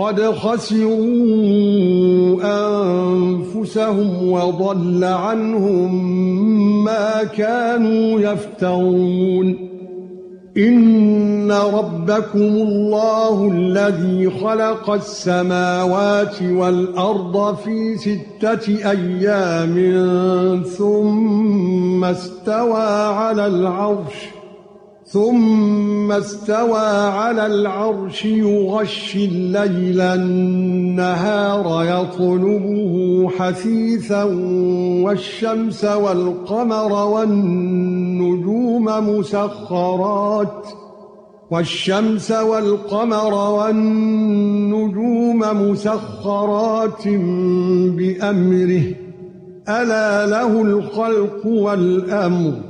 قَدْ خَسِرُوا أَنفُسَهُمْ وَضَلَّ عَنْهُمْ مَا كَانُوا يَفْتَرُونَ. إِنَّ رَبَّكُمُ اللَّهُ الَّذِي خَلَقَ السَّمَاوَاتِ وَالْأَرْضَ فِي سِتَّةِ أَيَّامٍ ثُمَّ اسْتَوَى عَلَى الْعَرْشِ. ثُمَّ اسْتَوَى عَلَى الْعَرْشِ يُغَشِّي اللَّيْلَ النَّهَارَ يَطْلُبُهُ حَثِيثًا وَالشَّمْسَ وَالْقَمَرَ وَالنُّجُومَ مُسَخَّرَاتٍ وَالشَّمْسَ وَالْقَمَرَ وَالنُّجُومَ مُسَخَّرَاتٍ بِأَمْرِهِ أَلَا لَهُ الْخَلْقُ وَالْأَمْرُ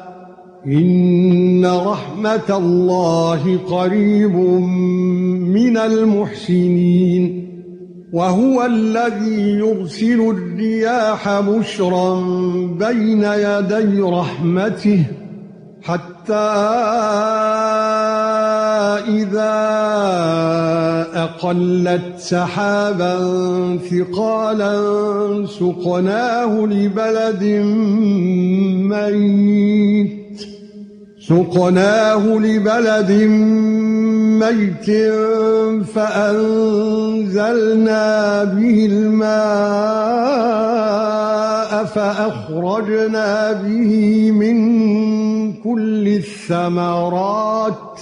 إن رحمة الله قريب من المحسنين وهو الذي يرسل الرياح بشرا بين يدي رحمته حتى إذا أقلت سحابا ثقالا سقناه لبلد ميت. سقناه لبلد ميت فأنزلنا به الماء فأخرجنا به من كل الثمرات.